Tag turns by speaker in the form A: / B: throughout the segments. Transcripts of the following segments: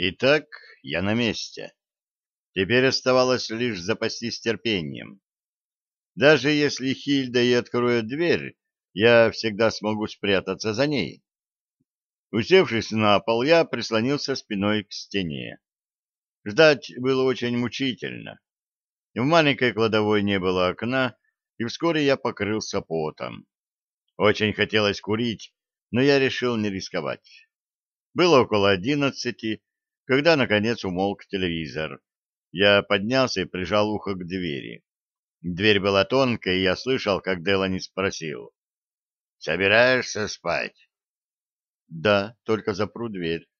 A: Итак, я на месте. Теперь оставалось лишь запастись терпением. Даже если Хильда и откроет дверь, я всегда смогу спрятаться за ней. Усевшись на пол, я прислонился спиной к стене. Ждать было очень мучительно. В маленькой кладовой не было окна, и вскоре я покрылся потом. Очень хотелось курить, но я решил не рисковать. Было около одиннадцати, когда, наконец, умолк телевизор. Я поднялся и прижал ухо к двери. Дверь была тонкая, и я слышал, как Делани спросил. — Собираешься спать? — Да, только запру дверь.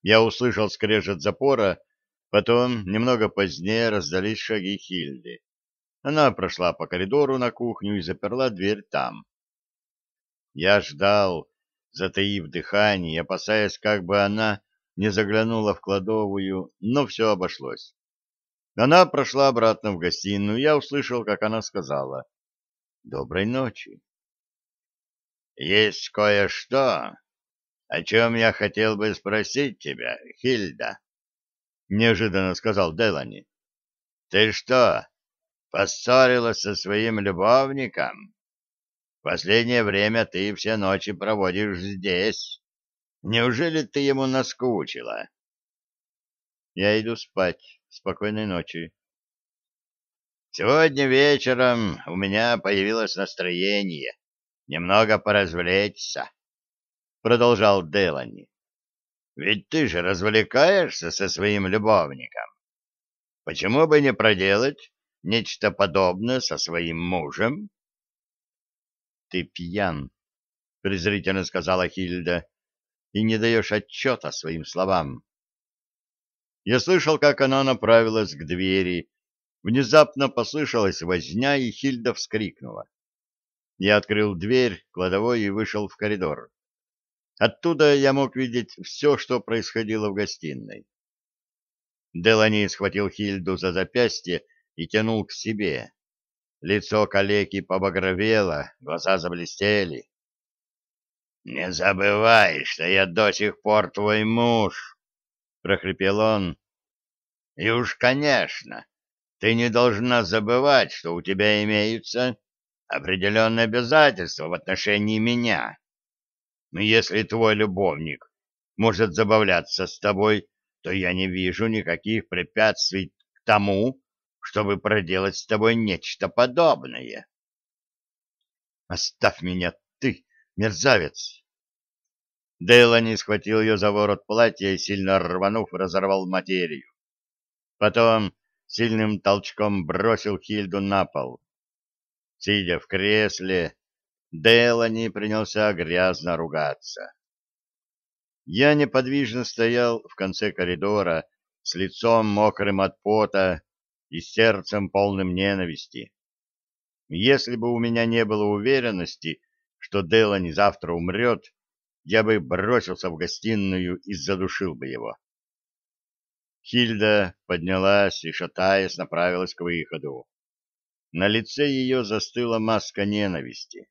A: Я услышал скрежет запора, потом, немного позднее, раздались шаги Хильды. Она прошла по коридору на кухню и заперла дверь там. Я ждал, затаив дыхание, опасаясь, как бы она не заглянула в кладовую, но все обошлось. Она прошла обратно в гостиную, я услышал, как она сказала «Доброй ночи». «Есть кое-что, о чем я хотел бы спросить тебя, Хильда», — неожиданно сказал Делани. «Ты что, поссорилась со своим любовником? Последнее время ты все ночи проводишь здесь». Неужели ты ему наскучила? Я иду спать. Спокойной ночи. Сегодня вечером у меня появилось настроение немного поразвлечься, продолжал Делани. Ведь ты же развлекаешься со своим любовником. Почему бы не проделать нечто подобное со своим мужем? Ты пьян, презрительно сказала Хильда и не даешь отчета своим словам. Я слышал, как она направилась к двери. Внезапно послышалась возня, и Хильда вскрикнула. Я открыл дверь кладовой и вышел в коридор. Оттуда я мог видеть все, что происходило в гостиной. Делани схватил Хильду за запястье и тянул к себе. Лицо калеки побагровело, глаза заблестели. «Не забывай, что я до сих пор твой муж!» — прохрипел он. «И уж, конечно, ты не должна забывать, что у тебя имеются определенные обязательства в отношении меня. Но если твой любовник может забавляться с тобой, то я не вижу никаких препятствий к тому, чтобы проделать с тобой нечто подобное. Оставь меня, ты, мерзавец!» Дейлани схватил ее за ворот платья и, сильно рванув, разорвал материю. Потом сильным толчком бросил Хильду на пол. Сидя в кресле, Дейлани принялся грязно ругаться. Я неподвижно стоял в конце коридора с лицом мокрым от пота и сердцем полным ненависти. Если бы у меня не было уверенности, что Делани завтра умрет, я бы бросился в гостиную и задушил бы его. Хильда поднялась и, шатаясь, направилась к выходу. На лице ее застыла маска ненависти.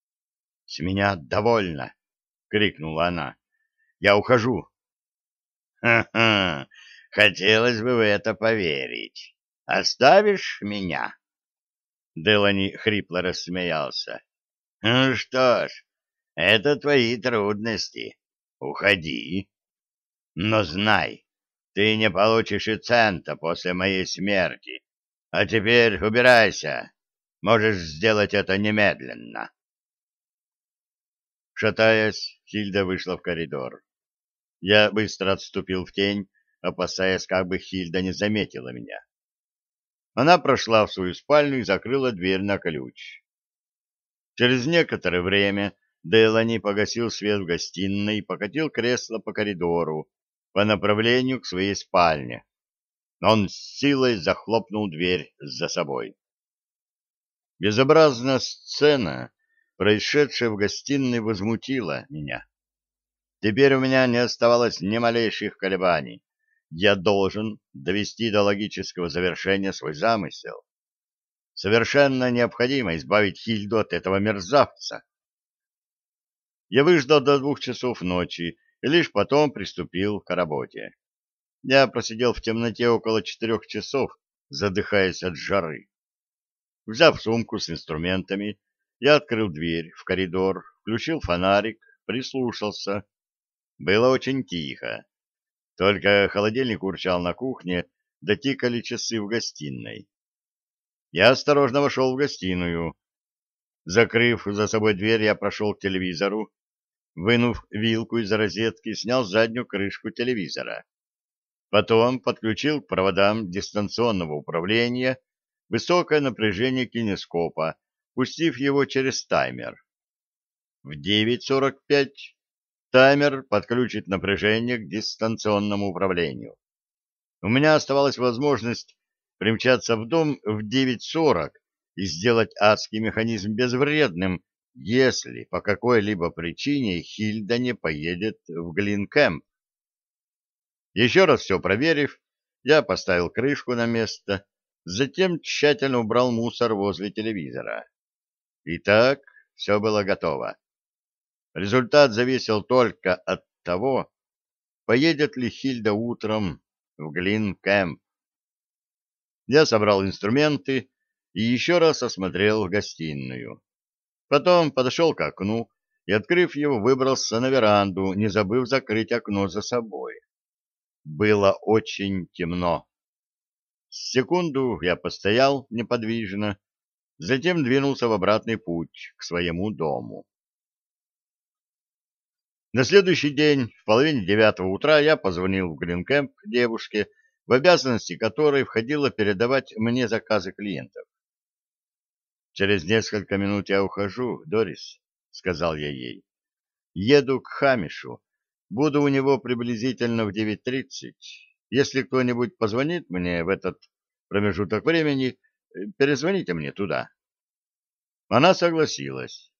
A: — С меня довольно! — крикнула она. — Я ухожу. «Ха — Ха-ха! Хотелось бы в это поверить. Оставишь меня? Делани хрипло рассмеялся. — Ну что ж, это твои трудности. Уходи. Но знай, ты не получишь и цента после моей смерти. А теперь убирайся. Можешь сделать это немедленно. Шатаясь, Хильда вышла в коридор. Я быстро отступил в тень, опасаясь, как бы Хильда не заметила меня. Она прошла в свою спальню и закрыла дверь на ключ. Через некоторое время Делани погасил свет в гостиной и покатил кресло по коридору по направлению к своей спальне. Он с силой захлопнул дверь за собой. Безобразная сцена, происшедшая в гостиной, возмутила меня. Теперь у меня не оставалось ни малейших колебаний. Я должен довести до логического завершения свой замысел. Совершенно необходимо избавить Хильду от этого мерзавца. Я выждал до двух часов ночи и лишь потом приступил к работе. Я просидел в темноте около четырех часов, задыхаясь от жары. Взяв сумку с инструментами, я открыл дверь в коридор, включил фонарик, прислушался. Было очень тихо. Только холодильник урчал на кухне, дотикали часы в гостиной. Я осторожно вошел в гостиную. Закрыв за собой дверь, я прошел к телевизору, вынув вилку из розетки, снял заднюю крышку телевизора. Потом подключил к проводам дистанционного управления высокое напряжение кинескопа, пустив его через таймер. В 9.45 таймер подключит напряжение к дистанционному управлению. У меня оставалась возможность примчаться в дом в 9.40 и сделать адский механизм безвредным, если по какой-либо причине Хильда не поедет в Глинкэмп. Еще раз все проверив, я поставил крышку на место, затем тщательно убрал мусор возле телевизора. Итак, все было готово. Результат зависел только от того, поедет ли Хильда утром в Глинкэмп. Я собрал инструменты и еще раз осмотрел гостиную. Потом подошел к окну и, открыв его, выбрался на веранду, не забыв закрыть окно за собой. Было очень темно. Секунду я постоял неподвижно, затем двинулся в обратный путь к своему дому. На следующий день, в половине девятого утра, я позвонил в Гринкэмп девушке, в обязанности которой входило передавать мне заказы клиентов. «Через несколько минут я ухожу, Дорис», — сказал я ей. «Еду к Хамишу. Буду у него приблизительно в 9.30. Если кто-нибудь позвонит мне в этот промежуток времени, перезвоните мне туда». Она согласилась.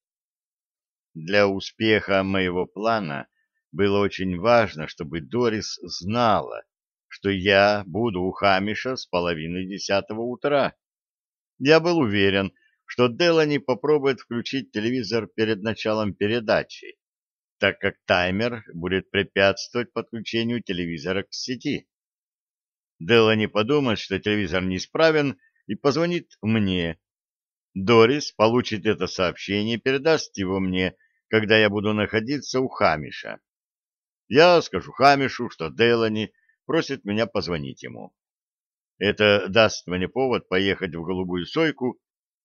A: Для успеха моего плана было очень важно, чтобы Дорис знала, что я буду у Хамиша с половины десятого утра. Я был уверен, что Делани попробует включить телевизор перед началом передачи, так как таймер будет препятствовать подключению телевизора к сети. Делани подумает, что телевизор неисправен, и позвонит мне. Дорис получит это сообщение и передаст его мне, когда я буду находиться у Хамиша. Я скажу Хамишу, что Делани просит меня позвонить ему. Это даст мне повод поехать в Голубую Сойку,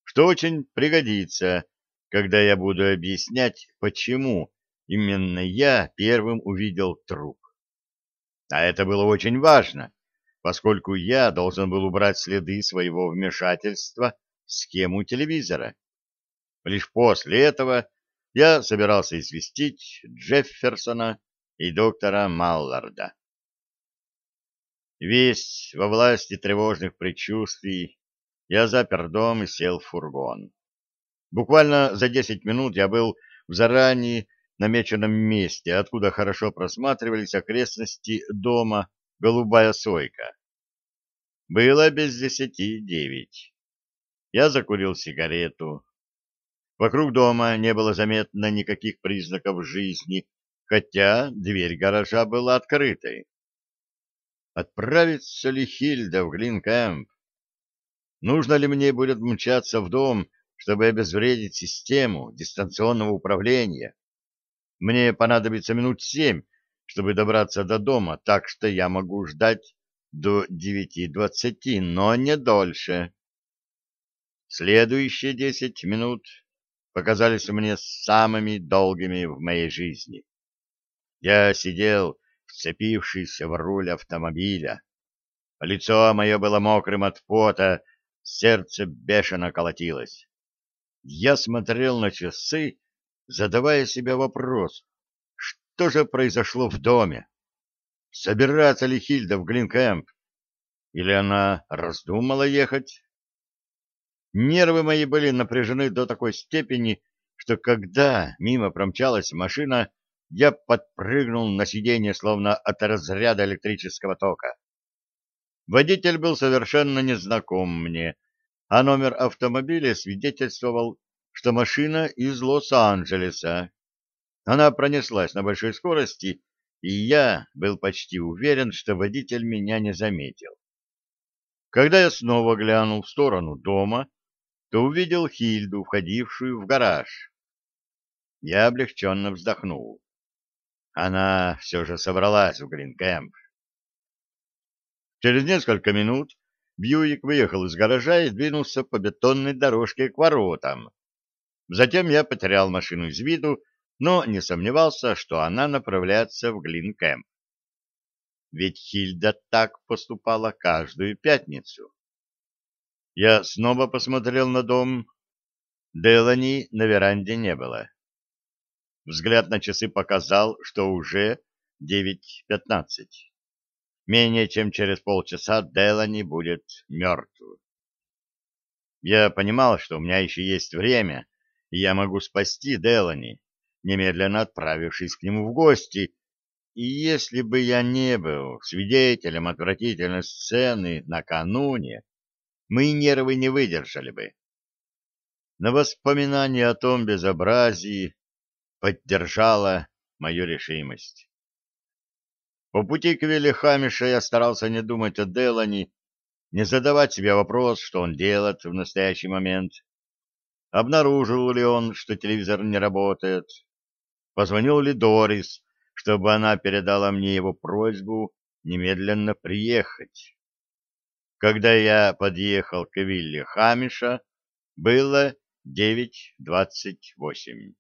A: что очень пригодится, когда я буду объяснять, почему именно я первым увидел труп. А это было очень важно, поскольку я должен был убрать следы своего вмешательства в схему телевизора. Лишь после этого я собирался известить Джефферсона и доктора Малларда. Весь во власти тревожных предчувствий я запер дом и сел в фургон. Буквально за десять минут я был в заранее намеченном месте, откуда хорошо просматривались окрестности дома «Голубая сойка». Было без десяти девять. Я закурил сигарету, Вокруг дома не было заметно никаких признаков жизни, хотя дверь гаража была открытой. Отправится ли Хильда в Глинкэмп? Нужно ли мне будет мчаться в дом, чтобы обезвредить систему дистанционного управления? Мне понадобится минут семь, чтобы добраться до дома, так что я могу ждать до девяти двадцати, но не дольше. Следующие десять минут показались мне самыми долгими в моей жизни. Я сидел, вцепившись в руль автомобиля. Лицо мое было мокрым от пота, сердце бешено колотилось. Я смотрел на часы, задавая себе вопрос, что же произошло в доме? Собирается ли Хильда в Глинкэмп? Или она раздумала ехать? Нервы мои были напряжены до такой степени, что когда мимо промчалась машина, я подпрыгнул на сиденье, словно от разряда электрического тока. Водитель был совершенно незнаком мне, а номер автомобиля свидетельствовал, что машина из Лос-Анджелеса. Она пронеслась на большой скорости и я был почти уверен, что водитель меня не заметил. Когда я снова глянул в сторону дома, то увидел Хильду, входившую в гараж. Я облегченно вздохнул. Она все же собралась в Гринкэмп. Через несколько минут Бьюик выехал из гаража и двинулся по бетонной дорожке к воротам. Затем я потерял машину из виду, но не сомневался, что она направляется в Глинкэмп. Ведь Хильда так поступала каждую пятницу. Я снова посмотрел на дом. Делани на веранде не было. Взгляд на часы показал, что уже 9.15. Менее чем через полчаса Делани будет мертв. Я понимал, что у меня еще есть время, и я могу спасти Делани, немедленно отправившись к нему в гости, и если бы я не был свидетелем отвратительной сцены накануне, мои нервы не выдержали бы. Но воспоминание о том безобразии поддержало мою решимость. По пути к Вилли Хамиша я старался не думать о Делани, не задавать себе вопрос, что он делает в настоящий момент. Обнаружил ли он, что телевизор не работает? Позвонил ли Дорис, чтобы она передала мне его просьбу немедленно приехать? Когда я подъехал к вилле Хамиша, было 9.28.